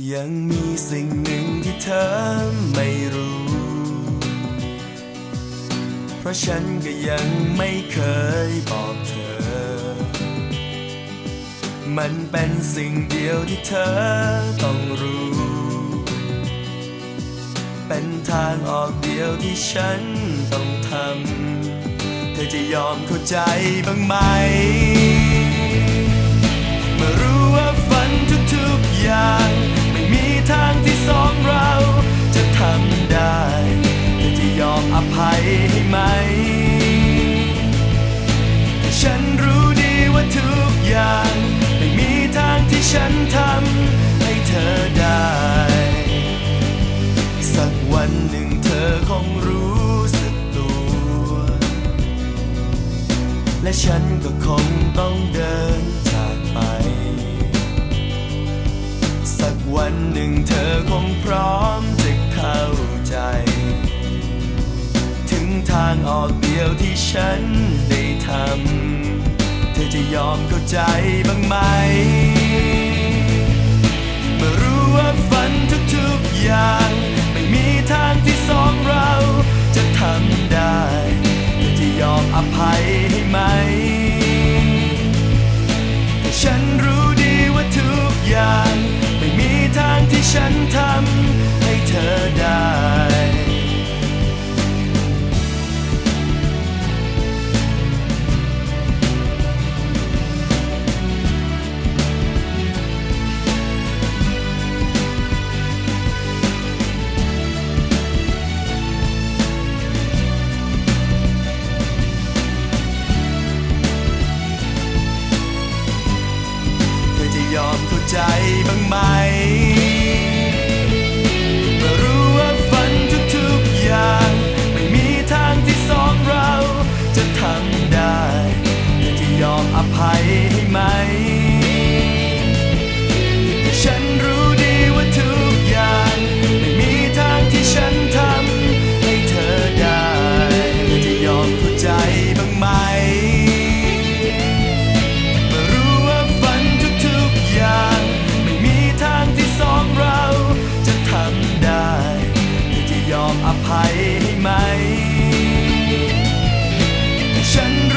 ยังมีสิ่งหนึ่งที่เธอไม่รู้ เพราะฉันก็ยังไม่เคยบอกเธอ มันเป็นสิ่งเดียวที่เธอต้องรู้ เป็นทางออกเดียวที่ฉันต้องทำ เธอจะยอมเข้าใจบ้างไหม เมื่อรู้ ภัยให้ไหม ฉันรู้ดีว่าทุกอย่าง ไม่มีทางที่ฉันทำให้เธอได้ สักวันหนึ่งเธอคงรู้สึกตัว และฉันก็คงต้องเดินจากไป สักวันหนึ่งเธอ ยวที่ฉันได้ทำ เธอจะยอมเข้าใจบ้างไหม เมื่อรู้ว่าฝันทุกๆอย่าง ไม่มีทางที่สองเราจะทำได้ เธอจะยอมอภัยให้ไหมฉันรู้ ใจบ้างไหมเมื่อรู้ว่าฝันทุกๆอย่าง ไม่มีทางที่สองเราจะทำได้แต่จะยอมอภัย อภัยให้ไหมฉัน